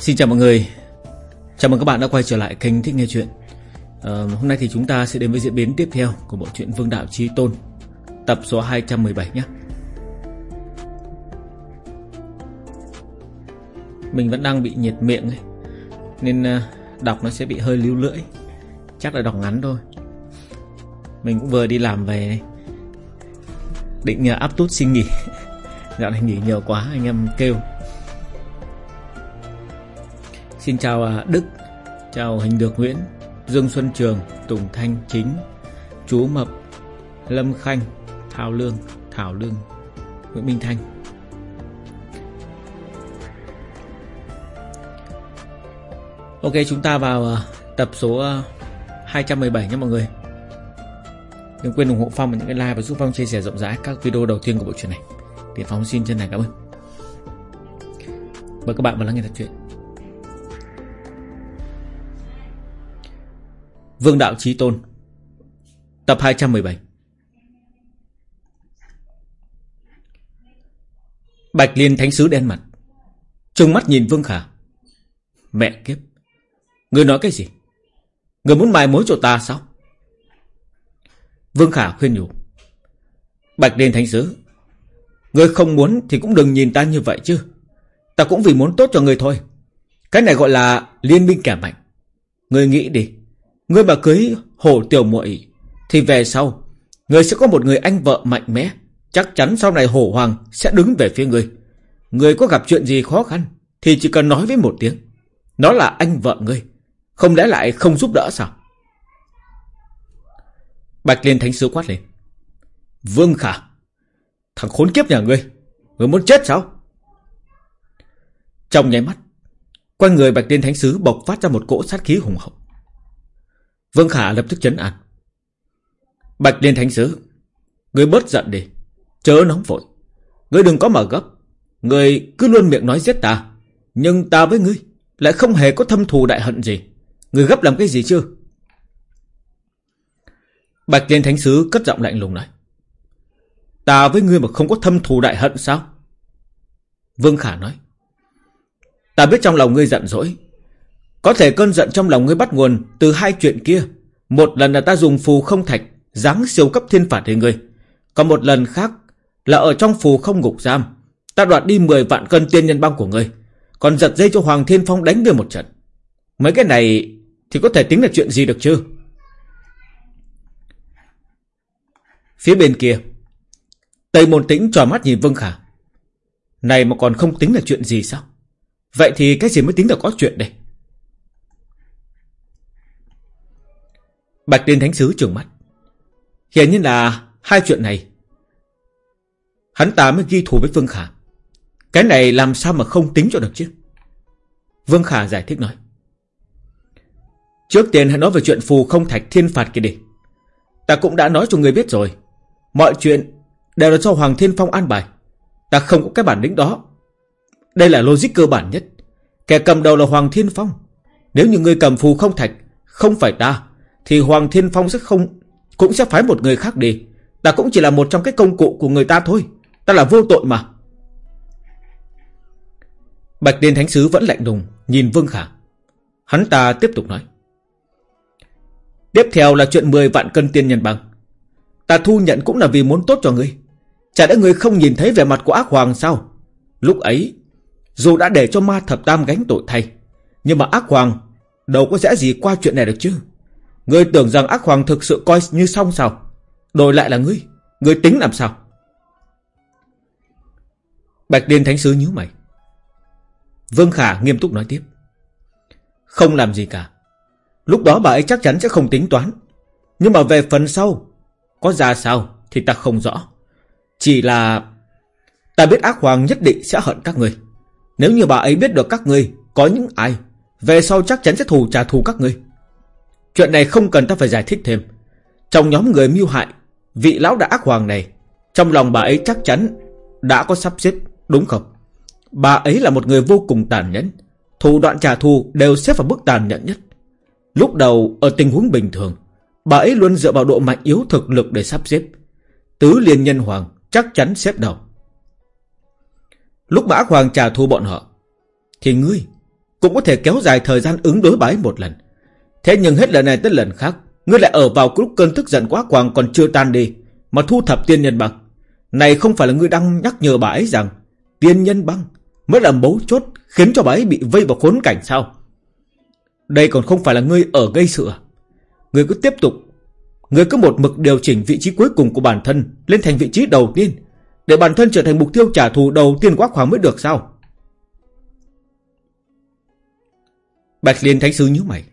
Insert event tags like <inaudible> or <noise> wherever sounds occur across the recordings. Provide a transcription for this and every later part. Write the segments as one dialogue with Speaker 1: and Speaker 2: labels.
Speaker 1: Xin chào mọi người. Chào mừng các bạn đã quay trở lại kênh Thích Nghe Chuyện. À, Hôm nay thì chúng ta sẽ đến với diễn biến tiếp theo Của bộ truyện Vương Đạo Trí Tôn Tập số 217 nhé. Mình vẫn đang bị nhiệt miệng ấy, Nên ờ, đọc nó sẽ bị hơi lưu lưỡi. Chắc là đọc ngắn thôi. Mình cũng vừa đi làm về này. Định ờ, áp tút xin nghỉ. <laughs> Dạo này nghỉ nhiều quá anh em kêu. Xin chào à, Đức. Chào Hình Được Nguyễn, Dương Xuân Trường, Tùng Thanh Chính, Chú Mập, Lâm Khanh Thảo Lương Thảo Lương, Nguyễn Minh Thanh. Ok, chúng ta vào à, tập số à, 217 nhé mọi người. Đừng quên ủng hộ Phong và những cái like và giúp Phong chia sẻ rộng rãi các video đầu tiên của bộ truyện này. Thì Phong xin chân thành cảm ơn. Mời các bạn vào lắng nghe thật chuyện Vương Đạo Chí Tôn. Tập 217 Bạch Liên Thánh Sứ đen mặt. Trừng mắt nhìn Vương Khả. Mẹ kiếp. Người nói cái gì? Người muốn mai mối cho ta sao? Vương Khả khuyên nhủ. Bạch Liên Thánh Sứ, Người không muốn thì cũng đừng nhìn ta như vậy chứ. Ta cũng vì muốn tốt cho người thôi. Cái này gọi là liên minh kẻ mạnh. Người nghĩ đi. Ngươi mà cưới hồ tiểu muội, Thì về sau Ngươi sẽ có một người anh vợ mạnh mẽ. Chắc chắn sau này hổ hoàng sẽ đứng về phía ngươi Ngươi có gặp chuyện gì khó khăn, Thì chỉ cần nói với một tiếng. Nó là anh vợ ngươi, Không lẽ lại không giúp đỡ sao? Bạch Liên Thánh Sứ quát lên. Vương Khả, Thằng khốn kiếp nhà ngươi Ngươi muốn chết sao? Trong nháy mắt, Quanh người Bạch Liên Thánh Sứ bộc phát ra một cỗ sát khí hùng hậu. Vương Khả lập tức chấn an. Bạch Liên Thánh Sứ, ngươi bớt giận đi, chớ nóng vội. Ngươi đừng có mở gấp, ngươi cứ luôn miệng nói giết ta, nhưng ta với ngươi lại không hề có thâm thù đại hận gì. Ngươi gấp làm cái gì chưa? Bạch Liên Thánh Sứ cất giọng lạnh lùng nói. Ta với ngươi mà không có thâm thù đại hận sao? Vương Khả nói. Ta biết trong lòng ngươi giận dỗi, có thể cơn giận trong lòng ngươi bắt nguồn từ hai chuyện kia. Một lần là ta dùng phù không thạch, giáng siêu cấp thiên phạt đến ngươi. Còn một lần khác là ở trong phù không ngục giam. Ta đoạt đi 10 vạn cân tiên nhân băng của ngươi. Còn giật dây cho Hoàng Thiên Phong đánh ngươi một trận. Mấy cái này thì có thể tính là chuyện gì được chứ? Phía bên kia, Tây Môn Tĩnh trò mắt nhìn Vương Khả. Này mà còn không tính là chuyện gì sao? Vậy thì cái gì mới tính là có chuyện đây? Bạch Liên Thánh Sứ trường mắt. Hiện nhiên là hai chuyện này. Hắn ta mới ghi thù với Vương Khả. Cái này làm sao mà không tính cho được chứ? Vương Khả giải thích nói. Trước tiên hãy nói về chuyện phù không thạch thiên phạt kia đi. Ta cũng đã nói cho người biết rồi. Mọi chuyện đều là do Hoàng Thiên Phong an bài. Ta không có cái bản lĩnh đó. Đây là logic cơ bản nhất. Kẻ cầm đầu là Hoàng Thiên Phong. Nếu như người cầm phù không thạch, không phải ta, thì Hoàng Thiên Phong sẽ không, Cũng sẽ phái một người khác đi. Ta cũng chỉ là một trong cái công cụ của người ta thôi. Ta là vô tội mà. Bạch Liên Thánh Sứ vẫn lạnh lùng, Nhìn Vương Khả. Hắn ta tiếp tục nói. Tiếp theo là chuyện 10 vạn cân tiên nhân bằng Ta thu nhận cũng là vì muốn tốt cho ngươi. Chả đã ngươi không nhìn thấy vẻ mặt của ác hoàng sao? Lúc ấy, Dù đã để cho ma thập tam gánh tội thay, Nhưng mà ác hoàng Đâu có dễ gì qua chuyện này được chứ. Ngươi tưởng rằng ác hoàng thực sự coi như xong sao? Đổi lại là ngươi. Ngươi tính làm sao? Bạch Điên Thánh Sứ nhíu mày. Vương Khả nghiêm túc nói tiếp. Không làm gì cả. Lúc đó bà ấy chắc chắn sẽ không tính toán. Nhưng mà về phần sau, có ra sao thì ta không rõ. Chỉ là... Ta biết ác hoàng nhất định sẽ hận các người. Nếu như bà ấy biết được các người có những ai, về sau chắc chắn sẽ thù trả thù các người. Chuyện này không cần ta phải giải thích thêm. Trong nhóm người mưu hại, vị lão đã ác hoàng này, trong lòng bà ấy chắc chắn đã có sắp xếp, đúng không? Bà ấy là một người vô cùng tàn nhẫn, thủ đoạn trả thù đều xếp vào mức tàn nhẫn nhất. Lúc đầu ở tình huống bình thường, bà ấy luôn dựa vào độ mạnh yếu thực lực để sắp xếp. Tứ liên nhân hoàng chắc chắn xếp đầu. Lúc mà ác hoàng trả thù bọn họ, thì ngươi Cũng có thể kéo dài thời gian ứng đối bái một lần Thế nhưng hết lần này tới lần khác, Ngươi lại ở vào lúc cơn tức giận quá quàng còn chưa tan đi, Mà thu thập tiên nhân băng. Này không phải là ngươi đang nhắc nhở bà ấy rằng, Tiên nhân băng Mới là mấu chốt Khiến cho bà ấy bị vây vào khốn cảnh sao? Đây còn không phải là ngươi ở gây sự à? Ngươi cứ tiếp tục, Ngươi cứ một mực điều chỉnh vị trí cuối cùng của bản thân Lên thành vị trí đầu tiên, Để bản thân trở thành mục tiêu trả thù đầu tiên quá khoảng mới được sao? Bạch Liên Thánh Sư nhíu mày.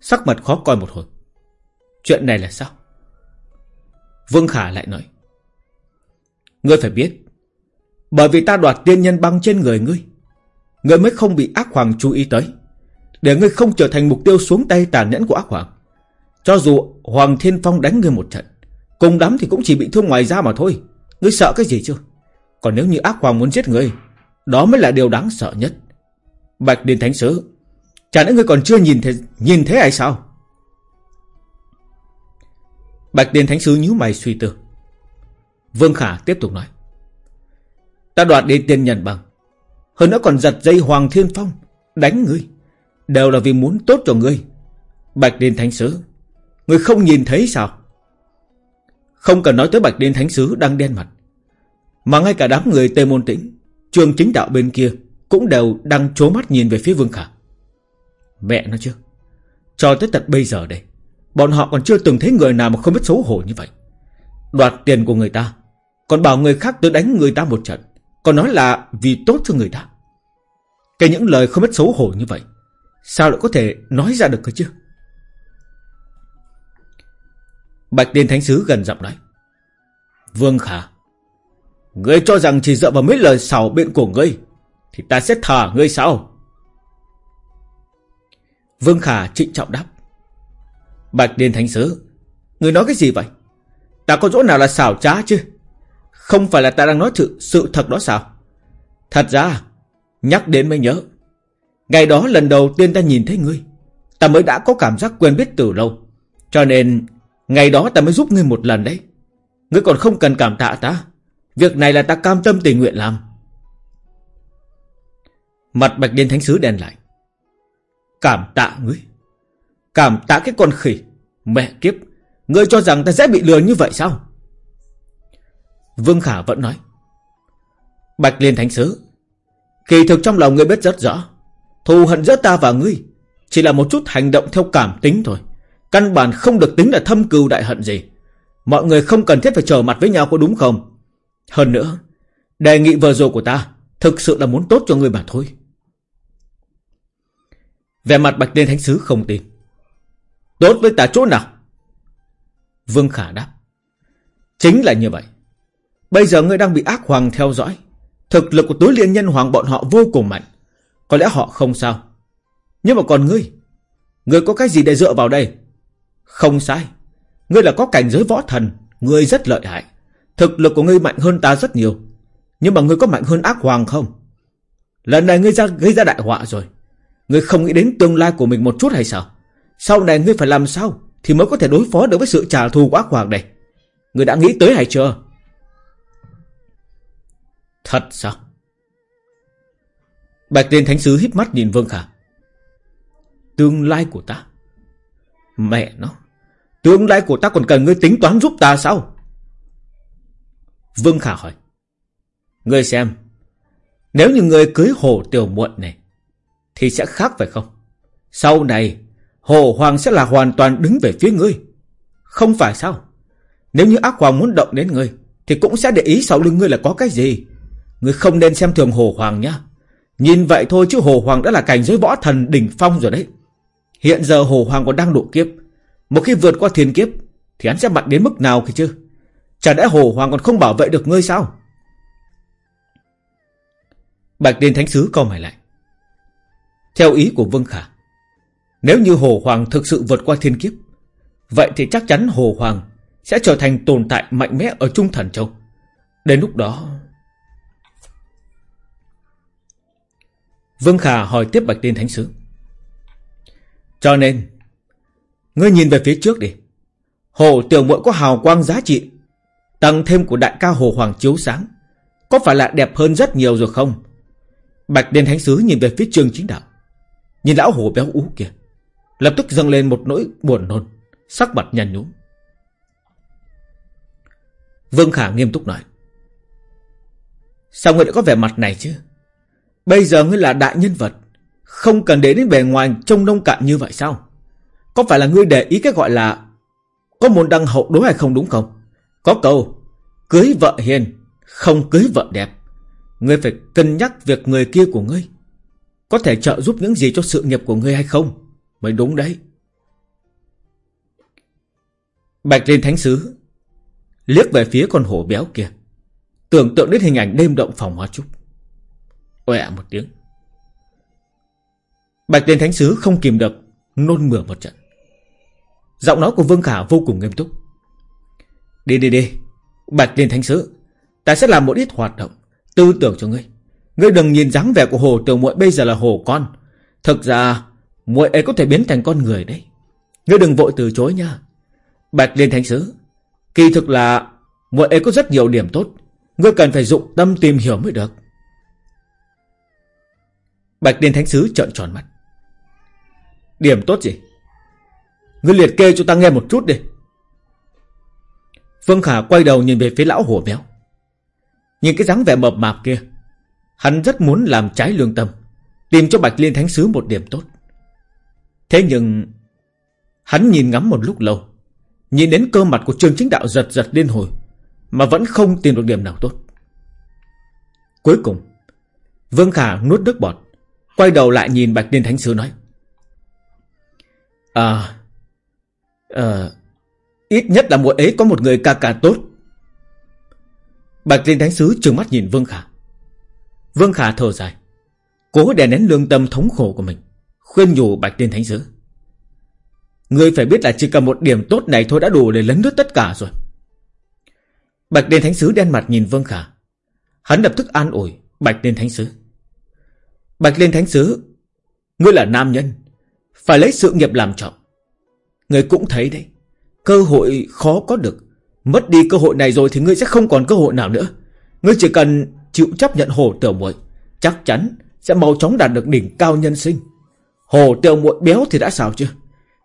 Speaker 1: Sắc mặt khó coi một hồi. Chuyện này là sao? Vương Khả lại nói. Ngươi phải biết, Bởi vì ta đoạt tiên nhân băng trên người ngươi Ngươi mới không bị ác hoàng chú ý tới, Để ngươi không trở thành mục tiêu xuống tay tàn nhẫn của ác hoàng. Cho dù Hoàng Thiên Phong đánh ngươi một trận, Cùng đám thì cũng chỉ bị thương ngoài da mà thôi. Ngươi sợ cái gì chứ? Còn nếu như ác hoàng muốn giết ngươi, Đó mới là điều đáng sợ nhất. Bạch Điền Thánh Sứ Chả lẽ ngươi còn chưa nhìn thấy nhìn thấy ai sao? Bạch Điền Thánh Sứ nhíu mày suy tư. Vương Khả tiếp tục nói. Ta đoạt đi tiên nhân bằng. Hơn nữa còn giật dây Hoàng Thiên Phong, Đánh ngươi. Đều là vì muốn tốt cho ngươi. Bạch Điền Thánh Sứ, Ngươi không nhìn thấy sao? Không cần nói tới Bạch Điền Thánh Sứ đang đen mặt. Mà ngay cả đám người Tây Môn Tĩnh, Trường chính đạo bên kia Cũng đều đang trố mắt nhìn về phía Vương Khả. Mẹ nó chứ. Cho tới tận bây giờ đây, Bọn họ còn chưa từng thấy người nào mà không biết xấu hổ như vậy. Đoạt tiền của người ta, Còn bảo người khác tới đánh người ta một trận, Còn nói là vì tốt cho người ta. Cái những lời không biết xấu hổ như vậy, Sao lại có thể nói ra được cơ chứ? Bạch tiên Thánh Sứ gần giọng nói, Vương Khả, Ngươi cho rằng chỉ dựa vào mấy lời xảo biện của ngươi, Thì ta sẽ thả ngươi sao? Vương Khả trịnh trọng đáp. Bạch Điên Thánh Sứ Người nói cái gì vậy? Ta có chỗ nào là xảo trá chứ? Không phải là ta đang nói sự, sự thật đó sao? Thật ra Nhắc đến mới nhớ. Ngày đó lần đầu tiên ta nhìn thấy ngươi Ta mới đã có cảm giác quen biết từ lâu. Cho nên Ngày đó ta mới giúp ngươi một lần đấy. Ngươi còn không cần cảm tạ ta. Việc này là ta cam tâm tình nguyện làm. Mặt Bạch Điên Thánh Sứ đen lại. Cảm tạ ngươi. Cảm tạ cái con khỉ. Mẹ kiếp, Ngươi cho rằng ta sẽ bị lừa như vậy sao? Vương Khả vẫn nói. Bạch Liên Thánh Sứ, Kỳ thực trong lòng ngươi biết rất rõ, Thù hận giữa ta và ngươi Chỉ là một chút hành động theo cảm tính thôi. Căn bản không được tính là thâm cừu đại hận gì. Mọi người không cần thiết phải trở mặt với nhau có đúng không? Hơn nữa, Đề nghị vừa rồi của ta Thực sự là muốn tốt cho ngươi mà thôi. Về mặt Bạch Liên Thánh Sứ không tin. Tốt với ta chỗ nào? Vương Khả đáp. Chính là như vậy. Bây giờ ngươi đang bị ác hoàng theo dõi. Thực lực của tứ liên nhân hoàng bọn họ vô cùng mạnh. Có lẽ họ không sao. Nhưng mà còn ngươi. Ngươi có cái gì để dựa vào đây? Không sai. Ngươi là có cảnh giới võ thần. Ngươi rất lợi hại. Thực lực của ngươi mạnh hơn ta rất nhiều. Nhưng mà ngươi có mạnh hơn ác hoàng không? Lần này ngươi ra, gây ra đại họa rồi. Ngươi không nghĩ đến tương lai của mình một chút hay sao? Sau này ngươi phải làm sao Thì mới có thể đối phó được với sự trả thù của ác hoàng này? Ngươi đã nghĩ tới hay chưa? Thật sao? Bạch Liên Thánh Sứ híp mắt nhìn Vương Khả. Tương lai của ta? Mẹ nó. Tương lai của ta còn cần ngươi tính toán giúp ta sao? Vương Khả hỏi. Ngươi xem, Nếu như ngươi cưới hồ tiểu muộn này thì sẽ khác phải không? Sau này, Hồ Hoàng sẽ là hoàn toàn đứng về phía ngươi. Không phải sao? Nếu như ác hoàng muốn động đến ngươi, Thì cũng sẽ để ý sau lưng ngươi là có cái gì. Ngươi không nên xem thường Hồ Hoàng nhá. Nhìn vậy thôi chứ Hồ Hoàng đã là cảnh giới võ thần đỉnh phong rồi đấy. Hiện giờ Hồ Hoàng còn đang độ kiếp. Một khi vượt qua thiên kiếp, Thì hắn sẽ mạnh đến mức nào kìa chứ? Chả lẽ Hồ Hoàng còn không bảo vệ được ngươi sao? Bạch Điên Thánh Sứ câu mày lại. Theo ý của Vương Khả, Nếu như Hồ Hoàng thực sự vượt qua thiên kiếp, Vậy thì chắc chắn Hồ Hoàng Sẽ trở thành tồn tại mạnh mẽ ở Trung Thần Châu. Đến lúc đó, Vương Khả hỏi tiếp Bạch Tiên Thánh Sứ. Cho nên, Ngươi nhìn về phía trước đi. Hồ tiểu muội có hào quang giá trị, Tăng thêm của đại ca Hồ Hoàng chiếu sáng, Có phải là đẹp hơn rất nhiều rồi không? Bạch Đền Thánh Sứ nhìn về phía trường chính đạo. Nhìn lão hồ béo ú kia, Lập tức dâng lên một nỗi buồn nôn, Sắc mặt nhăn nhúm. Vương Khả nghiêm túc nói, Sao ngươi lại có vẻ mặt này chứ? Bây giờ ngươi là đại nhân vật, Không cần để đến bề ngoài trông nông cạn như vậy sao? Có phải là ngươi để ý cái gọi là Có môn đăng hậu đối hay không đúng không? Có câu, Cưới vợ hiền, Không cưới vợ đẹp. Ngươi phải cân nhắc việc người kia của ngươi. Có thể trợ giúp những gì cho sự nghiệp của ngươi hay không? Mới đúng đấy. Bạch liên thánh sứ Liếc về phía con hổ béo kia, Tưởng tượng đến hình ảnh đêm động phòng hoa trúc. Oẹ một tiếng. Bạch liên thánh sứ không kìm được, Nôn mửa một trận. Giọng nói của Vương Khả vô cùng nghiêm túc. Đi đi đi. Bạch liên thánh sứ, Ta sẽ làm một ít hoạt động Tư tưởng cho ngươi. Ngươi đừng nhìn dáng vẻ của hồ tiểu muội bây giờ là hồ con. Thực ra, muội ấy có thể biến thành con người đấy. Ngươi đừng vội từ chối nha Bạch Liên Thánh Sứ, Kỳ thực là muội ấy có rất nhiều điểm tốt. Ngươi cần phải dụng tâm tìm hiểu mới được. Bạch Liên Thánh Sứ trợn tròn mắt. Điểm tốt gì? Ngươi liệt kê cho ta nghe một chút đi. Phương Khả quay đầu nhìn về phía lão hổ béo Nhìn cái dáng vẻ mập mạp kia Hắn rất muốn làm trái lương tâm, Tìm cho Bạch Liên Thánh Sứ một điểm tốt. Thế nhưng, Hắn nhìn ngắm một lúc lâu, Nhìn đến cơ mặt của Trương Chính Đạo giật giật liên hồi, Mà vẫn không tìm được điểm nào tốt. Cuối cùng, Vương Khả nuốt nước bọt, Quay đầu lại nhìn Bạch Liên Thánh Sứ nói À À Ít nhất là muội ấy có một người ca ca tốt. Bạch Liên Thánh Sứ trừng mắt nhìn Vương Khả. Vương Khả thở dài Cố đè nén lương tâm thống khổ của mình Khuyên nhủ Bạch Tiên Thánh Sứ Ngươi phải biết là chỉ cần một điểm tốt này thôi đã đủ để lấn lướt tất cả rồi. Bạch Tiên Thánh Sứ đen mặt nhìn Vương Khả. Hắn lập tức an ủi Bạch Tiên Thánh Sứ. Bạch Liên Thánh Sứ, ngươi là nam nhân, phải lấy sự nghiệp làm trọng. Ngươi cũng thấy đấy, cơ hội khó có được. Mất đi cơ hội này rồi thì ngươi sẽ không còn cơ hội nào nữa. Ngươi chỉ cần chịu chấp nhận hồ tiểu muội, chắc chắn sẽ mau chóng đạt được đỉnh cao nhân sinh. Hồ tiểu muội béo thì đã sao chưa?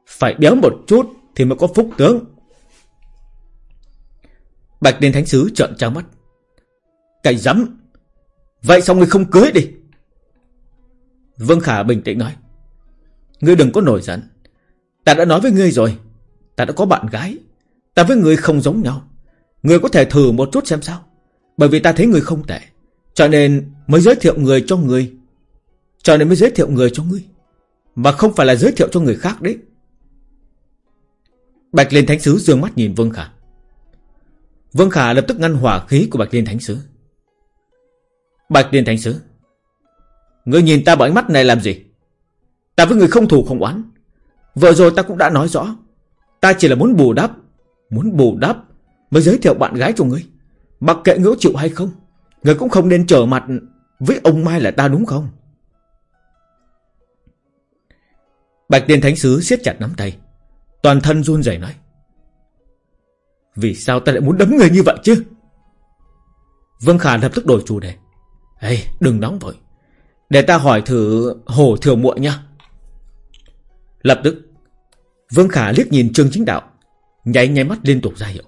Speaker 1: Phải béo một chút Thì mới có phúc tướng. Bạch Liên Thánh Sứ trợn trắng mắt. Cái rắm Vậy sao ngươi không cưới đi? Vương Khả bình tĩnh nói. Ngươi đừng có nổi giận. Ta đã nói với ngươi rồi. Ta đã có bạn gái. Ta với ngươi không giống nhau. Ngươi có thể thử một chút xem sao. Bởi vì ta thấy ngươi không tệ. Cho nên mới giới thiệu người cho người, Cho nên mới giới thiệu người cho ngươi Mà không phải là giới thiệu cho người khác đấy Bạch Liên Thánh Sứ dương mắt nhìn Vương Khả. Vương Khả lập tức ngăn hỏa khí của Bạch Liên Thánh Sứ. Bạch Liên Thánh Sứ. Ngươi nhìn ta bằng ánh mắt này làm gì? Ta với người không thù không oán. Vừa rồi ta cũng đã nói rõ. Ta chỉ là muốn bù đắp. Muốn bù đắp mới giới thiệu bạn gái cho ngươi. Mặc kệ ngữ chịu hay không người cũng không nên trở mặt với ông Mai là ta đúng không? Bạch tiên Thánh Sứ siết chặt nắm tay. Toàn thân run rẩy nói. Vì sao ta lại muốn đấm người như vậy chứ? Vương Khả lập tức đổi chủ đề. Ê, đừng nóng vội. Để ta hỏi thử hồ thừa muội nha. Lập tức, Vương Khả liếc nhìn Trương Chính Đạo, nháy nháy mắt liên tục ra hiệu.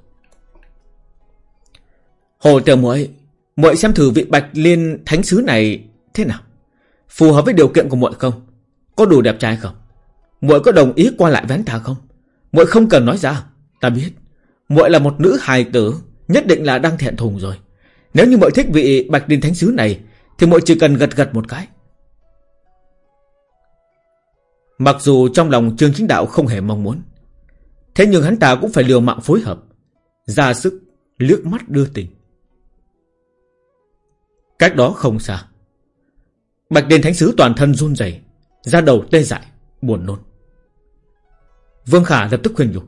Speaker 1: Hồ thừa muội, muội xem thử vị Bạch Liên Thánh sứ này thế nào? Phù hợp với điều kiện của muội không? Có đủ đẹp trai không? Muội có đồng ý qua lại với hắn ta không? muội không cần nói ra, Ta biết muội là một nữ hài tử, Nhất định là đang thẹn thùng rồi Nếu như muội thích vị Bạch liên Thánh Sứ này, Thì muội chỉ cần gật gật một cái Mặc dù trong lòng Trương Chính Đạo không hề mong muốn, Thế nhưng hắn ta cũng phải liều mạng phối hợp, Ra sức, liếc mắt đưa tình Cách đó không xa Bạch Đền Thánh Sứ toàn thân run rẩy, ra đầu tê dại, buồn nôn. Vương Khả lập tức khuyên nhủ.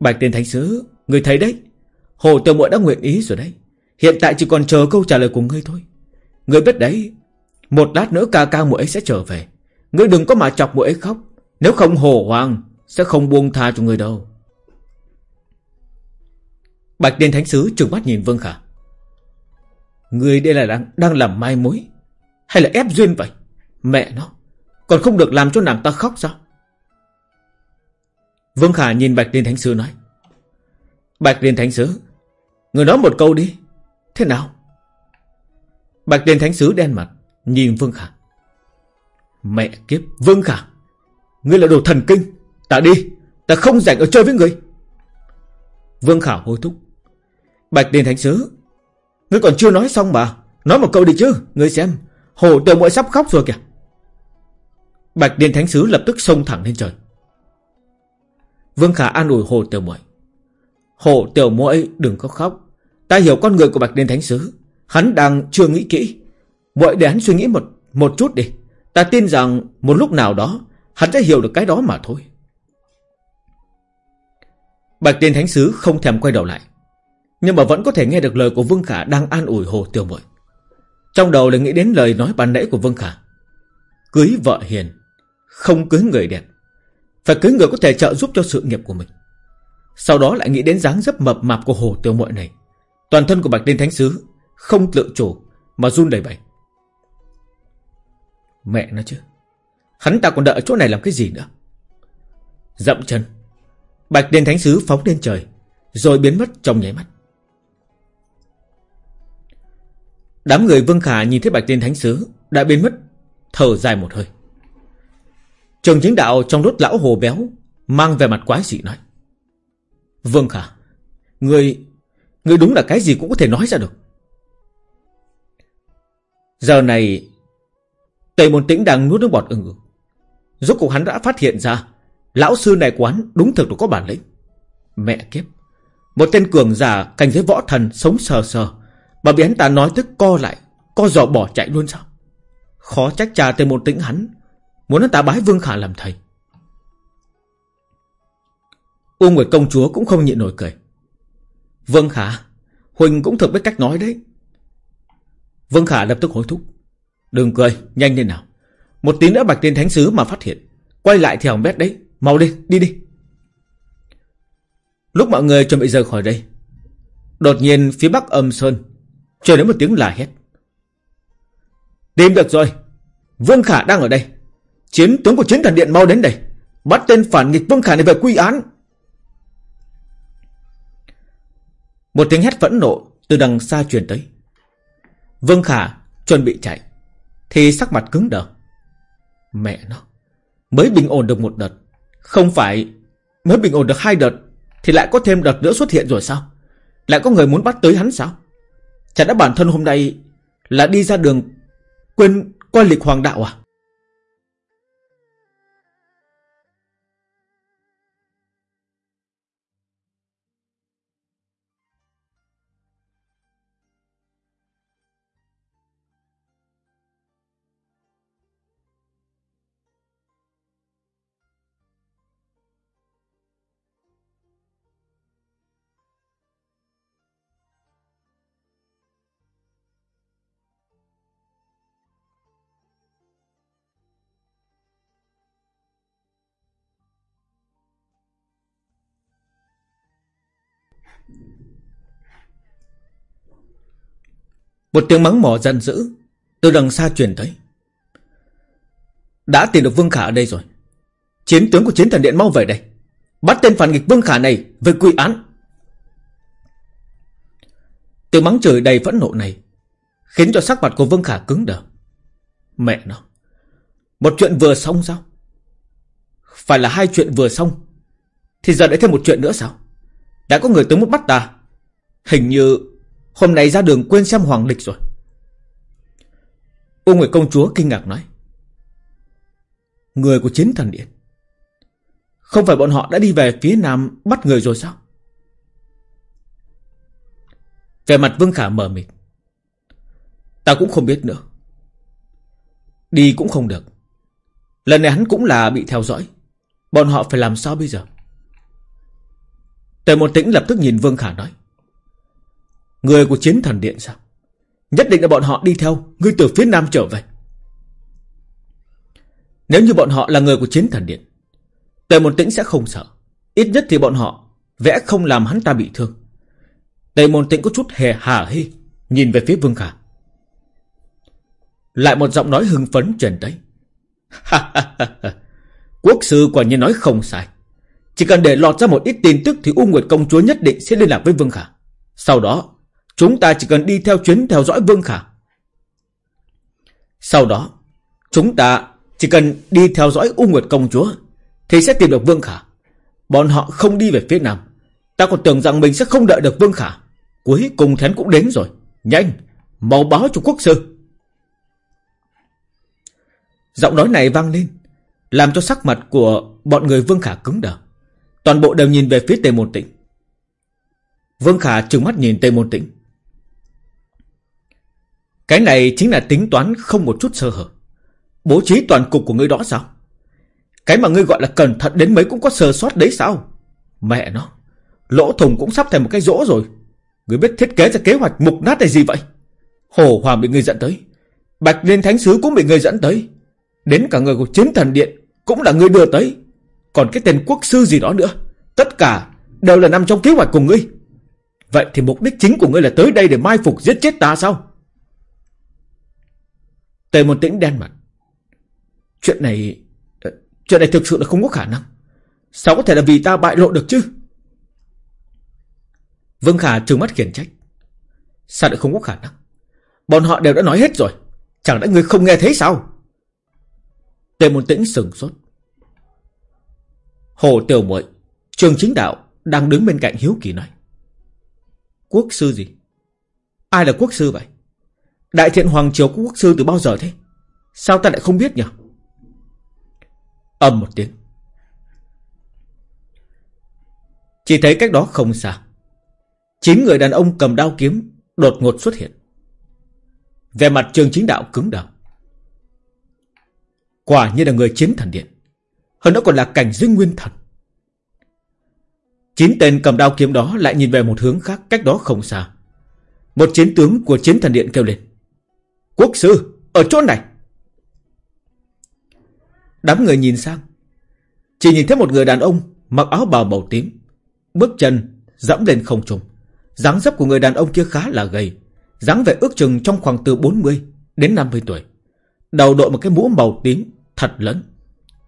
Speaker 1: Bạch đền thánh sứ, người thấy đấy. Hồ Tiểu Muội đã nguyện ý rồi đấy. Hiện tại chỉ còn chờ câu trả lời của ngươi thôi. Ngươi biết đấy, một lát nữa ca ca muội ấy sẽ trở về. Ngươi đừng có mà chọc muội ấy khóc. Nếu không hồ hoàng sẽ không buông tha cho ngươi đâu. Bạch Tiên Thánh Sứ trừng mắt nhìn Vương Khả người đây là đang, đang làm mai mối. Hay là ép duyên vậy? Mẹ nó Còn không được làm cho nàng ta khóc sao? Vương Khả nhìn Bạch Liên Thánh Sứ nói. Bạch Liên Thánh Sứ Người nói một câu đi. Thế nào? Bạch Liên Thánh Sứ đen mặt Nhìn Vương Khả. Mẹ kiếp Vương Khả Ngươi là đồ thần kinh. Ta đi Ta không rảnh ở chơi với người. Vương Khả hối thúc. Bạch Liên Thánh Sứ Ngươi còn chưa nói xong mà. Nói một câu đi chứ, Ngươi xem. Hồ tiểu muội sắp khóc rồi kìa. Bạch Điên Thánh Sứ lập tức xông thẳng lên trời. Vương Khả an ủi Hồ tiểu muội Hồ tiểu muội đừng có khóc. Ta hiểu con người của Bạch Điên Thánh Sứ. Hắn đang chưa nghĩ kỹ. Muội để hắn suy nghĩ một một chút đi. Ta tin rằng một lúc nào đó, Hắn sẽ hiểu được cái đó mà thôi. Bạch Điên Thánh Sứ không thèm quay đầu lại. Nhưng mà vẫn có thể nghe được lời của Vương Khả Đang an ủi Hồ Tiểu Muội Trong đầu lại nghĩ đến lời nói ban nãy của Vương Khả. Cưới vợ hiền, Không cưới người đẹp. Phải cưới người có thể trợ giúp cho sự nghiệp của mình. Sau đó lại nghĩ đến dáng dấp mập mạp của Hồ Tiểu Muội này. Toàn thân của Bạch Liên Thánh Sứ Không tự chủ Mà run đầy bẩy. Mẹ nó chứ, Hắn ta còn đợi ở chỗ này làm cái gì nữa? Dậm chân, Bạch Liên Thánh Sứ phóng lên trời, Rồi biến mất trong nháy mắt. Đám người Vương Khả nhìn thấy Bạch Liên Thánh Sứ Đã biến mất, Thở dài một hơi. Trường chính đạo trong đốt lão hồ béo Mang về mặt quái dị nói, Vương Khả Người Người đúng là cái gì cũng có thể nói ra được. Giờ này, Tề Môn Tĩnh đang nuốt nước bọt ưng ưng. Rốt cuộc hắn đã phát hiện ra Lão sư này quán đúng thực là có bản lĩnh. Mẹ kiếp, Một tên cường giả cảnh giới võ thần sống sờ sờ mà bị hắn ta nói tức co lại Co giò bỏ chạy luôn sao? Khó trách cha tên môn tĩnh hắn Muốn hắn ta bái Vương Khả làm thầy. U Nguyệt công chúa cũng không nhịn nổi cười. Vương Khả Huỳnh cũng thực biết cách nói đấy. Vương Khả lập tức hối thúc. Đừng cười, nhanh lên nào. Một tí nữa Bạch Tiên Thánh Sứ mà phát hiện Quay lại thì hỏng bét đấy. Mau đi, đi đi. Lúc mọi người chuẩn bị rời khỏi đây Đột nhiên phía bắc âm sơn chờ đến một tiếng là hét. Tìm được rồi. Vương Khả đang ở đây. Chiến tướng của chiến thần điện mau đến đây. Bắt tên phản nghịch Vương Khả này về quy án. Một tiếng hét phẫn nộ Từ đằng xa truyền tới. Vương Khả chuẩn bị chạy, Thì sắc mặt cứng đờ. Mẹ nó, Mới bình ổn được một đợt. Không phải mới bình ổn được hai đợt, Thì lại có thêm đợt nữa xuất hiện rồi sao? Lại có người muốn bắt tới hắn sao? Chả đã bản thân hôm nay Là đi ra đường Quên coi lịch hoàng đạo à? Một tiếng mắng mỏ giận dữ. Từ đằng xa truyền tới. Đã tìm được Vương Khả ở đây rồi. Chiến tướng của chiến thần điện mau về đây. Bắt tên phản nghịch Vương Khả này Về quy án. Tiếng mắng trời đầy phẫn nộ này Khiến cho sắc mặt của Vương Khả cứng đờ. Mẹ nó. Một chuyện vừa xong sao? Phải là hai chuyện vừa xong. Thì giờ lại thêm một chuyện nữa sao? Đã có người tới muốn bắt ta. Hình như Hôm nay ra đường quên xem hoàng lịch rồi. U Nguyệt công chúa kinh ngạc nói, Người của chiến thần điện, Không phải bọn họ đã đi về phía nam Bắt người rồi sao? Về mặt Vương Khả mờ mịt, Ta cũng không biết nữa. Đi cũng không được. Lần này hắn cũng là bị theo dõi. Bọn họ phải làm sao bây giờ? Tề một tĩnh lập tức nhìn Vương Khả nói Người của chiến thần điện sao? Nhất định là bọn họ đi theo Ngươi từ phía nam trở về. Nếu như bọn họ là người của chiến thần điện Tề Môn Tĩnh sẽ không sợ. Ít nhất thì bọn họ Vẽ không làm hắn ta bị thương. Tề Môn Tĩnh có chút hề hà hê Nhìn về phía Vương Khả. Lại một giọng nói hưng phấn truyền tới. Quốc sư quả nhiên nói không sai. Chỉ cần để lọt ra một ít tin tức thì U Nguyệt công chúa nhất định sẽ liên lạc với Vương Khả. Sau đó, chúng ta chỉ cần đi theo chuyến theo dõi Vương Khả. Sau đó, chúng ta chỉ cần đi theo dõi U Nguyệt công chúa thì sẽ tìm được Vương Khả. Bọn họ không đi về phía nam. Ta còn tưởng rằng mình sẽ không đợi được Vương Khả. Cuối cùng thén cũng đến rồi. Nhanh, mau báo cho quốc sư. Giọng nói này vang lên, làm cho sắc mặt của bọn người Vương Khả cứng đờ. Toàn bộ đều nhìn về phía Tề Môn Tĩnh. Vương Khả trừng mắt nhìn Tề Môn Tĩnh. Cái này chính là tính toán không một chút sơ hở. Bố trí toàn cục của ngươi đó sao? Cái mà ngươi gọi là cẩn thận đến mấy cũng có sơ sót đấy sao? Mẹ nó, lỗ thùng cũng sắp thành một cái rỗ rồi. Ngươi biết thiết kế ra kế hoạch mục nát này gì vậy? Hồ Hoàng bị ngươi dẫn tới. Bạch Liên Thánh Sứ cũng bị ngươi dẫn tới. Đến cả người của chiến thần điện cũng là ngươi đưa tới. Còn cái tên quốc sư gì đó nữa Tất cả đều là nằm trong kế hoạch của ngươi Vậy thì mục đích chính của ngươi là tới đây để mai phục giết chết ta sao Tề Môn tĩnh đen mặt. Chuyện này ờ, Chuyện này thực sự là không có khả năng. Sao có thể là vì ta bại lộ được chứ? Vương Khả trừng mắt khiển trách. Sao lại không có khả năng? Bọn họ đều đã nói hết rồi. Chẳng lẽ ngươi không nghe thấy sao? Tề Môn tĩnh sừng sốt. Hồ Tiểu Muội, Trường Chính Đạo đang đứng bên cạnh Hiếu Kỳ nói. Quốc sư gì? Ai là quốc sư vậy? Đại thiện Hoàng Triều có quốc sư từ bao giờ thế? Sao ta lại không biết nhỉ? Âm một tiếng. Chỉ thấy cách đó không xa. Chín người đàn ông cầm đao kiếm đột ngột xuất hiện. Về mặt trường chính đạo cứng đờ. Quả như là người chiến thần điện. Hơn nữa còn là cảnh giới nguyên thần Chín tên cầm đao kiếm đó lại nhìn về một hướng khác cách đó không xa Một chiến tướng của chiến thần điện kêu lên Quốc sư, Ở chỗ này. Đám người nhìn sang. Chỉ nhìn thấy một người đàn ông Mặc áo bào màu tím, Bước chân dẫm lên không trung. Dáng dấp của người đàn ông kia khá là gầy, dáng vẻ ước chừng trong khoảng từ 40 đến 50 tuổi. Đầu đội một cái mũ màu tím Thật lớn,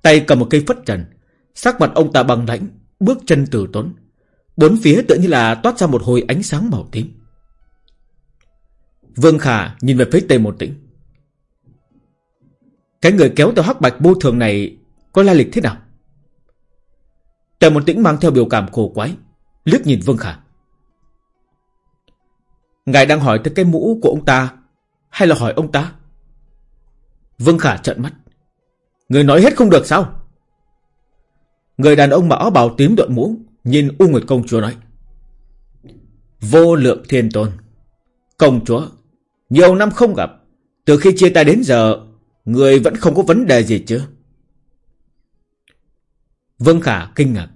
Speaker 1: Tay cầm một cây phất trần, Sắc mặt ông ta bằng lãnh, Bước chân từ tốn. Bốn phía tự như là toát ra một hồi ánh sáng màu tím. Vương Khả nhìn về phía Tề một tĩnh. Cái người kéo theo hắc bạch vô thường này Có lai lịch thế nào? Tề một tĩnh mang theo biểu cảm khổ quái, liếc nhìn Vương Khả. Ngài đang hỏi tới cái mũ của ông ta Hay là hỏi ông ta? Vương Khả trợn mắt. Người nói hết không được sao? Người đàn ông mặc áo bào tím đội mũ Nhìn U Nguyệt Công Chúa nói. Vô lượng thiên tôn, Công Chúa nhiều năm không gặp, Từ khi chia tay đến giờ, Người vẫn không có vấn đề gì chứ Vương Khả kinh ngạc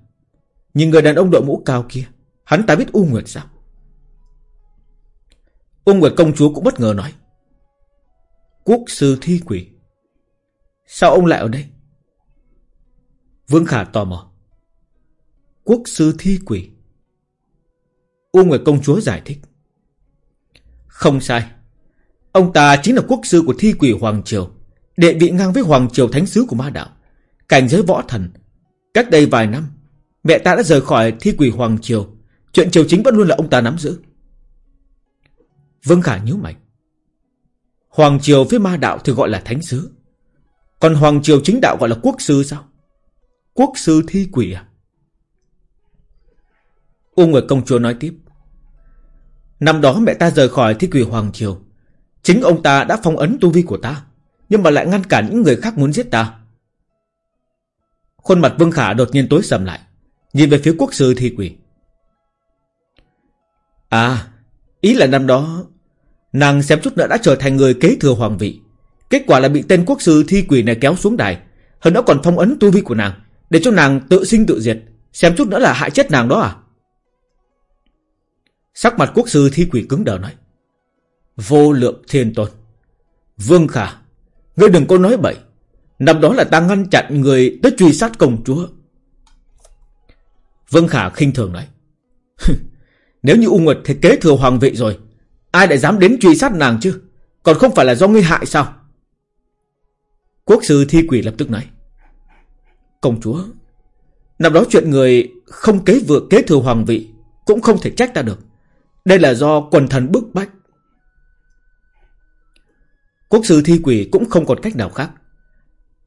Speaker 1: Nhìn người đàn ông đội mũ cao kia, Hắn ta biết U Nguyệt sao U Nguyệt công chúa cũng bất ngờ nói Quốc sư thi quỷ, Sao ông lại ở đây? Vương Khả tò mò. Quốc sư thi quỷ. U Nguyệt Công Chúa giải thích. Không sai. Ông ta chính là quốc sư của thi quỷ Hoàng Triều. Đệ vị ngang với Hoàng Triều Thánh Sứ của Ma Đạo. Cảnh giới võ thần. Cách đây vài năm, mẹ ta đã rời khỏi thi quỷ Hoàng Triều. Chuyện triều chính vẫn luôn là ông ta nắm giữ. Vương Khả nhíu mày. Hoàng Triều với Ma Đạo thì gọi là Thánh Sứ. Còn Hoàng Triều chính đạo gọi là quốc sư sao? Quốc sư thi quỷ à? U Nguyệt Công Chúa nói tiếp. Năm đó mẹ ta rời khỏi thi quỷ Hoàng Triều. Chính ông ta đã phong ấn tu vi của ta. Nhưng mà lại ngăn cản những người khác muốn giết ta. Khuôn mặt Vương Khả đột nhiên tối sầm lại. Nhìn về phía quốc sư thi quỷ. À, ý là năm đó Nàng xem chút nữa đã trở thành người kế thừa hoàng vị Kết quả là bị tên quốc sư thi quỷ này kéo xuống đài Hơn nữa còn phong ấn tu vi của nàng Để cho nàng tự sinh tự diệt Xem chút nữa là hại chết nàng đó à Sắc mặt quốc sư thi quỷ cứng đờ nói Vô lượng thiên tôn Vương Khả Ngươi đừng có nói bậy Năm đó là ta ngăn chặn người tới truy sát công chúa Vương Khả khinh thường nói <laughs> Nếu như U Nguyệt thì kế thừa hoàng vị rồi Ai lại dám đến truy sát nàng chứ Còn không phải là do ngươi hại sao Quốc sư thi quỷ lập tức nói. Công chúa, năm đó chuyện người không kế vừa kế thừa hoàng vị cũng không thể trách ta được. Đây là do quần thần bức bách. Quốc sư thi quỷ cũng không còn cách nào khác.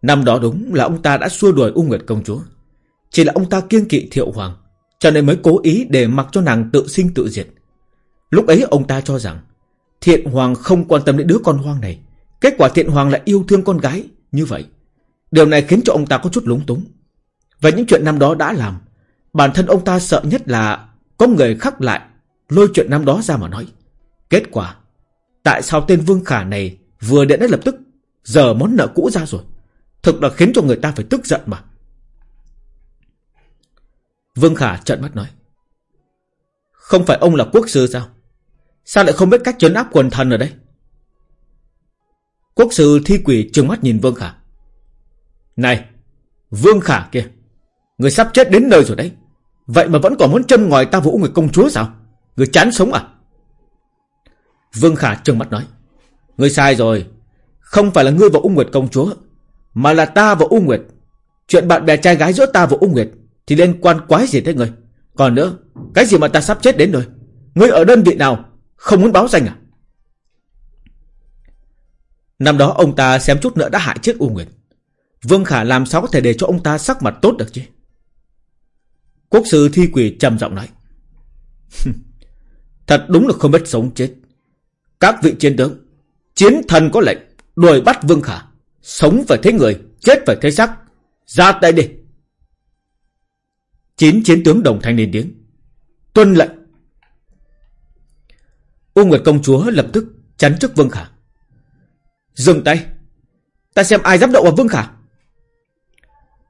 Speaker 1: Năm đó đúng là ông ta đã xua đuổi U Nguyệt công chúa. Chỉ là ông ta kiêng kỵ thiệu hoàng, cho nên mới cố ý để mặc cho nàng tự sinh tự diệt. Lúc ấy ông ta cho rằng thiện hoàng không quan tâm đến đứa con hoang này. Kết quả thiện hoàng lại yêu thương con gái như vậy. Điều này khiến cho ông ta có chút lúng túng. Và những chuyện năm đó đã làm, bản thân ông ta sợ nhất là có người khắc lại lôi chuyện năm đó ra mà nói. Kết quả, tại sao tên Vương Khả này vừa điện đã lập tức giờ món nợ cũ ra rồi? Thực là khiến cho người ta phải tức giận mà. Vương Khả trợn mắt nói. Không phải ông là quốc sư sao? Sao lại không biết cách chấn áp quần thần ở đây? Quốc sư thi quỷ trừng mắt nhìn Vương Khả. Này, Vương Khả kia, người sắp chết đến nơi rồi đấy. Vậy mà vẫn còn muốn châm ngòi ta vũ người công chúa sao? Người chán sống à? Vương Khả trừng mắt nói. Người sai rồi. Không phải là ngươi và U Nguyệt công chúa, mà là ta và U Nguyệt. Chuyện bạn bè trai gái giữa ta và U Nguyệt thì liên quan quái gì tới ngươi? Còn nữa, cái gì mà ta sắp chết đến rồi? Ngươi ở đơn vị nào? Không muốn báo danh à? Năm đó ông ta xem chút nữa đã hại chết U Nguyệt. Vương Khả làm sao có thể để cho ông ta sắc mặt tốt được chứ? Quốc sư thi quỷ trầm giọng nói. <laughs> Thật đúng là không biết sống chết. Các vị chiến tướng, chiến thần có lệnh, đuổi bắt Vương Khả. Sống phải thấy người, chết phải thấy sắc Ra tay đi. Chín chiến tướng đồng thanh lên tiếng. Tuân lệnh. U Nguyệt công chúa lập tức chắn trước Vương Khả. Dừng tay. Ta xem ai dám động vào Vương Khả.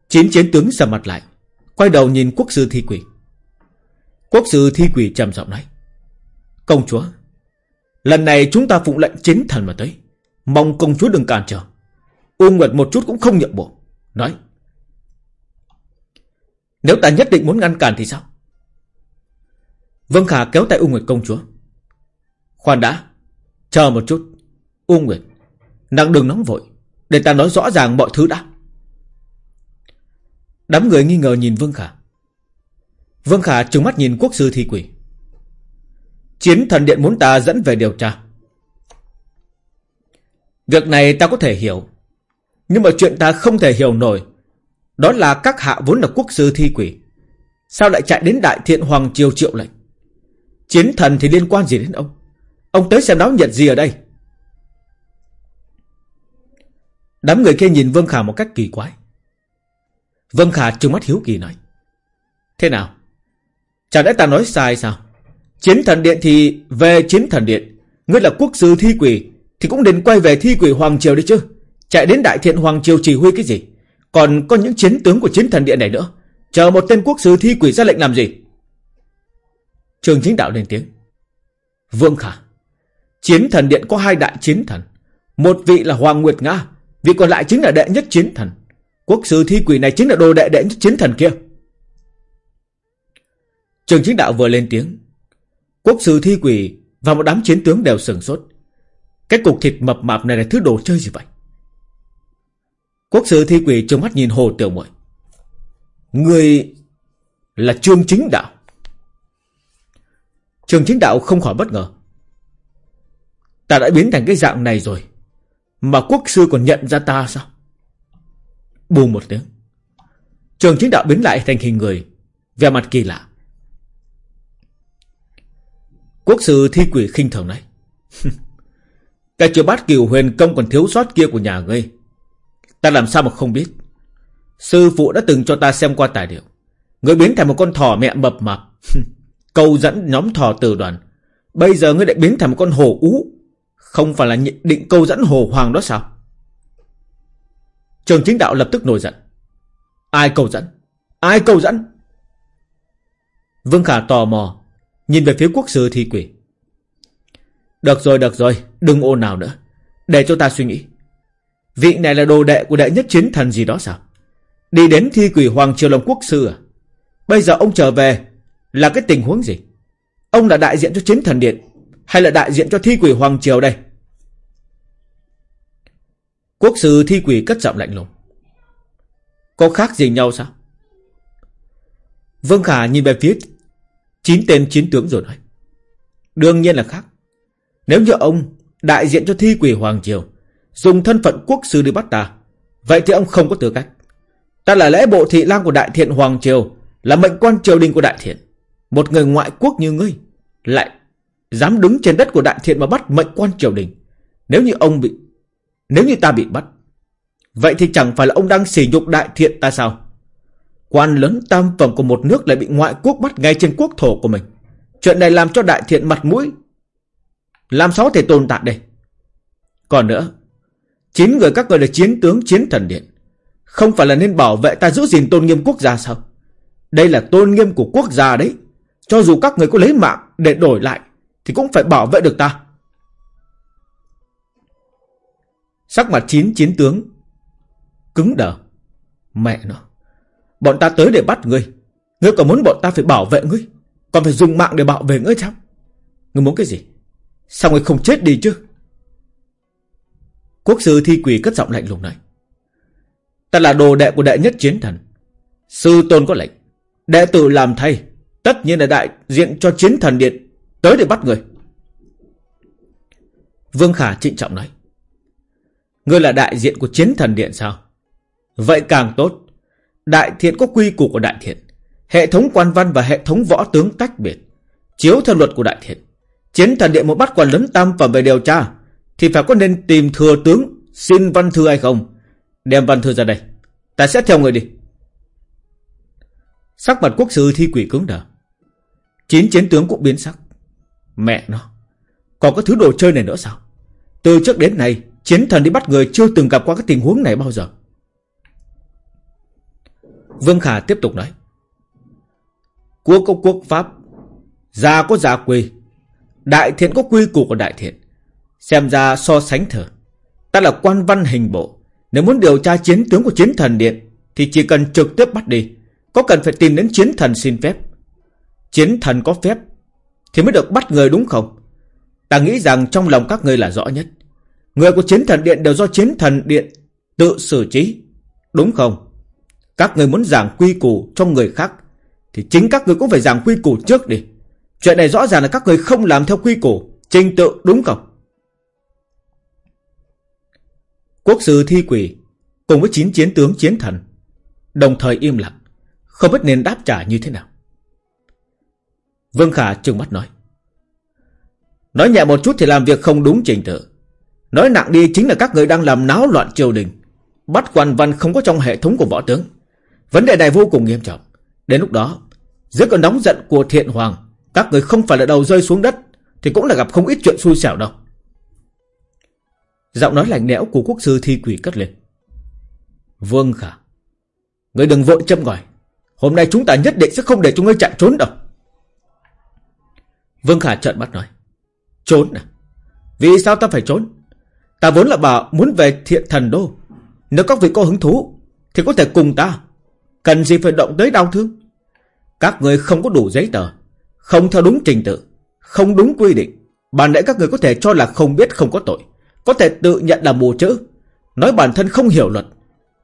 Speaker 1: Chín chiến tướng sầm mặt lại. Quay đầu nhìn quốc sư thi quỷ. Quốc sư thi quỷ trầm giọng nói. Công chúa. Lần này chúng ta phụng lệnh chiến thần mà tới. Mong công chúa đừng cản trở. U Nguyệt một chút cũng không nhượng bộ. Nói. Nếu ta nhất định muốn ngăn cản thì sao? Vương Khả kéo tay U Nguyệt công chúa. Khoan đã. Chờ một chút. U Nguyệt. Nàng đừng nóng vội. Để ta nói rõ ràng mọi thứ đã. Đám người nghi ngờ nhìn Vương Khả. Vương Khả trừng mắt nhìn quốc sư thi quỷ. Chiến thần điện muốn ta dẫn về điều tra. Việc này ta có thể hiểu. Nhưng mà chuyện ta không thể hiểu nổi. Đó là các hạ vốn là quốc sư thi quỷ. Sao lại chạy đến đại thiện hoàng triều triệu lệnh? Chiến thần thì liên quan gì đến ông? Ông tới xem náo nhiệt gì ở đây? Đám người kia nhìn Vương Khả một cách kỳ quái. Vương Khả trừng mắt hiếu kỳ nói. Thế nào? Chẳng lẽ ta nói sai sao? Chiến thần điện thì về chiến thần điện. Ngươi là quốc sư thi quỷ, thì cũng nên quay về thi quỷ Hoàng Triều đi chứ. Chạy đến đại thiện Hoàng Triều chỉ huy cái gì? Còn có những chiến tướng của chiến thần điện này nữa. Chờ một tên quốc sư thi quỷ ra lệnh làm gì? Trường chính đạo lên tiếng. Vương Khả. Chiến thần điện có hai đại chiến thần. Một vị là Hoàng Nguyệt Nga. Vị còn lại chính là đệ nhất chiến thần. Quốc sư thi quỷ này chính là đồ đệ đệ nhất chiến thần kia. Trường chính đạo vừa lên tiếng. Quốc sư thi quỷ và một đám chiến tướng đều sừng sốt. Cái cục thịt mập mạp này là thứ đồ chơi gì vậy? Quốc sư thi quỷ trông mắt nhìn hồ tiểu muội Người là trương chính đạo. Trường chính đạo không khỏi bất ngờ. Ta đã biến thành cái dạng này rồi. Mà quốc sư còn nhận ra ta sao? Bù một tiếng. Trường chính đạo biến lại thành hình người. Về mặt kỳ lạ. Quốc sư thi quỷ khinh thường này. <laughs> Cái chữ bát kiều huyền công còn thiếu sót kia của nhà ngươi. Ta làm sao mà không biết. Sư phụ đã từng cho ta xem qua tài liệu. Ngươi biến thành một con thỏ mẹ mập mạp. <laughs> Câu dẫn nhóm thỏ từ đoàn. Bây giờ ngươi lại biến thành một con hổ ú. Không phải là định câu dẫn hồ hoàng đó sao? Trường chính đạo lập tức nổi giận. Ai câu dẫn? Ai câu dẫn? Vương Khả tò mò, nhìn về phía quốc sư thi quỷ. Được rồi, được rồi, đừng ồn nào nữa. Để cho ta suy nghĩ. Vị này là đồ đệ của đệ nhất chiến thần gì đó sao? Đi đến thi quỷ Hoàng Triều lòng Quốc Sư à? Bây giờ ông trở về là cái tình huống gì? Ông là đại diện cho chiến thần điện hay là đại diện cho thi quỷ Hoàng Triều đây? Quốc sư thi quỷ cất giọng lạnh lùng. Có khác gì nhau sao? Vương Khả nhìn về phía chín tên chiến tướng rồi nói. Đương nhiên là khác. Nếu như ông đại diện cho thi quỷ Hoàng Triều, dùng thân phận quốc sư đi bắt ta, vậy thì ông không có tư cách. Ta là lễ bộ thị lang của đại thiện Hoàng Triều, là mệnh quan triều đình của đại thiện. Một người ngoại quốc như ngươi, lại dám đứng trên đất của đại thiện mà bắt mệnh quan triều đình. Nếu như ông bị, nếu như ta bị bắt, vậy thì chẳng phải là ông đang sỉ nhục đại thiện ta sao? Quan lớn tam phẩm của một nước lại bị ngoại quốc bắt ngay trên quốc thổ của mình. Chuyện này làm cho đại thiện mặt mũi. Làm sao có thể tồn tại đây? Còn nữa, chín người các người là chiến tướng chiến thần điện. Không phải là nên bảo vệ ta giữ gìn tôn nghiêm quốc gia sao? Đây là tôn nghiêm của quốc gia đấy. Cho dù các người có lấy mạng để đổi lại, thì cũng phải bảo vệ được ta. Sắc mặt chín chiến tướng cứng đờ. Mẹ nó. Bọn ta tới để bắt ngươi. Ngươi còn muốn bọn ta phải bảo vệ ngươi. Còn phải dùng mạng để bảo vệ ngươi sao? Ngươi muốn cái gì? Sao ngươi không chết đi chứ? Quốc sư thi quỷ cất giọng lạnh lùng này. Ta là đồ đệ của đệ nhất chiến thần. Sư tôn có lệnh. Đệ tử làm thay. Tất nhiên là đại diện cho chiến thần điện. Tới để bắt người. Vương Khả trịnh trọng nói. Ngươi là đại diện của chiến thần điện sao? Vậy càng tốt. Đại thiện có quy củ của đại thiện. Hệ thống quan văn và hệ thống võ tướng tách biệt. Chiếu theo luật của đại thiện. Chiến thần điện một bắt quan lớn tam phẩm về điều tra. Thì phải có nên tìm thừa tướng xin văn thư hay không? Đem văn thư ra đây. Ta sẽ theo người đi. Sắc mặt quốc sư thi quỷ cứng đờ. Chín chiến tướng cũng biến sắc. Mẹ nó. Còn có thứ đồ chơi này nữa sao? Từ trước đến nay, chiến thần đi bắt người chưa từng gặp qua cái tình huống này bao giờ. Vương Khả tiếp tục nói. Quốc có quốc pháp, gia có gia quy, đại thiện có quy củ của đại thiện. Xem ra so sánh thử. Ta là quan văn hình bộ. Nếu muốn điều tra chiến tướng của chiến thần điện, thì chỉ cần trực tiếp bắt đi. Có cần phải tìm đến chiến thần xin phép. Chiến thần có phép, thì mới được bắt người đúng không? Ta nghĩ rằng trong lòng các ngươi là rõ nhất. Người của chiến thần điện đều do chiến thần điện tự xử trí. Đúng không? Các người muốn giảng quy củ cho người khác, Thì chính các người cũng phải giảng quy củ trước đi. Chuyện này rõ ràng là các người không làm theo quy củ, Trình tự đúng không? Quốc sư thi quỷ Cùng với chín chiến tướng chiến thần, Đồng thời im lặng, Không biết nên đáp trả như thế nào. Vương Khả trừng mắt nói Nói nhẹ một chút thì làm việc không đúng trình tự. Nói nặng đi chính là các người đang làm náo loạn triều đình, Bắt quan văn không có trong hệ thống của võ tướng. Vấn đề này vô cùng nghiêm trọng. Đến lúc đó, dưới cơn nóng giận của thiện hoàng, các người không phải là đầu rơi xuống đất, thì cũng là gặp không ít chuyện xui xẻo đâu. Giọng nói lạnh lẽo của quốc sư thi quỷ cất lên. Vương Khả, người đừng vội châm ngòi. Hôm nay chúng ta nhất định sẽ không để cho ngươi chạy trốn đâu. Vương Khả trợn mắt nói. Trốn à? Vì sao ta phải trốn? Ta vốn là bà muốn về thiện thần đô. Nếu các vị có hứng thú, thì có thể cùng ta Cần gì phải động tới đau thương? Các người không có đủ giấy tờ Không theo đúng trình tự Không đúng quy định. Bản lẽ các người có thể cho là không biết không có tội Có thể tự nhận là mù chữ. Nói bản thân không hiểu luật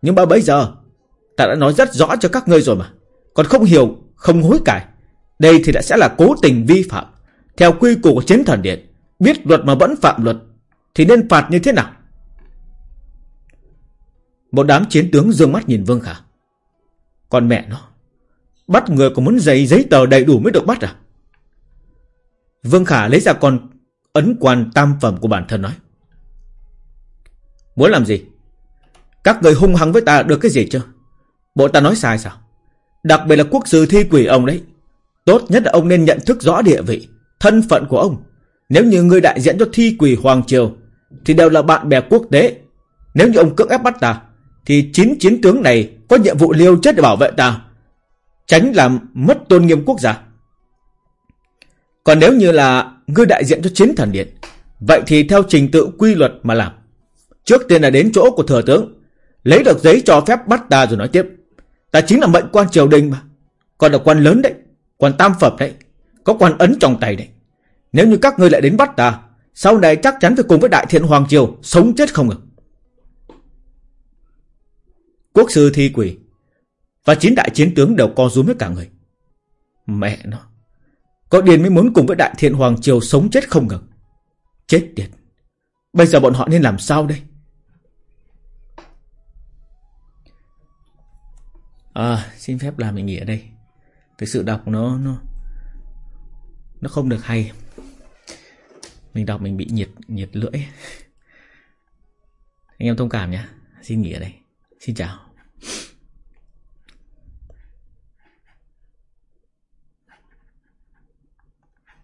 Speaker 1: Nhưng mà bây giờ Ta đã nói rất rõ cho các ngươi rồi mà. Còn không hiểu, không hối cải Đây thì đã sẽ là cố tình vi phạm. Theo quy củ của chiến thần điện Biết luật mà vẫn phạm luật Thì nên phạt như thế nào? Một đám chiến tướng dương mắt nhìn Vương Khả con mẹ nó. Bắt người còn muốn giấy giấy tờ đầy đủ mới được bắt à? Vương Khả lấy ra con ấn quan tam phẩm của bản thân nói. Muốn làm gì? Các người hung hăng với ta được cái gì chưa Bộ ta nói sai sao? Đặc biệt là quốc sư thi quỷ ông đấy. Tốt nhất là ông nên nhận thức rõ địa vị, Thân phận của ông. Nếu như người đại diện cho thi quỷ Hoàng Triều Thì đều là bạn bè quốc tế. Nếu như ông cưỡng ép bắt ta thì chín chiến tướng này có nhiệm vụ liêu chết để bảo vệ ta, Tránh làm mất tôn nghiêm quốc gia. Còn nếu như là Ngươi đại diện cho chiến thần điện, Vậy thì theo trình tự quy luật mà làm. Trước tiên là đến chỗ của thừa tướng, Lấy được giấy cho phép bắt ta rồi nói tiếp. Ta chính là mệnh quan triều đình mà, Còn là quan lớn đấy, Quan tam phẩm đấy, Có quan ấn trong tay đấy. Nếu như các ngươi lại đến bắt ta, Sau này chắc chắn phải cùng với đại thiện hoàng triều Sống chết không được. Quốc sư thi quỷ Và chín đại chiến tướng đều co rúm với cả người. Mẹ nó, Có điền mới muốn cùng với đại thiện Hoàng Triều sống chết không ngừng Chết tiệt, Bây giờ bọn họ nên làm sao đây? À xin phép làm mình nghỉ ở đây. Cái sự đọc nó Nó nó không được hay. Mình đọc mình bị nhiệt nhiệt lưỡi. Anh em thông cảm nhé Xin nghỉ ở đây. 新疆。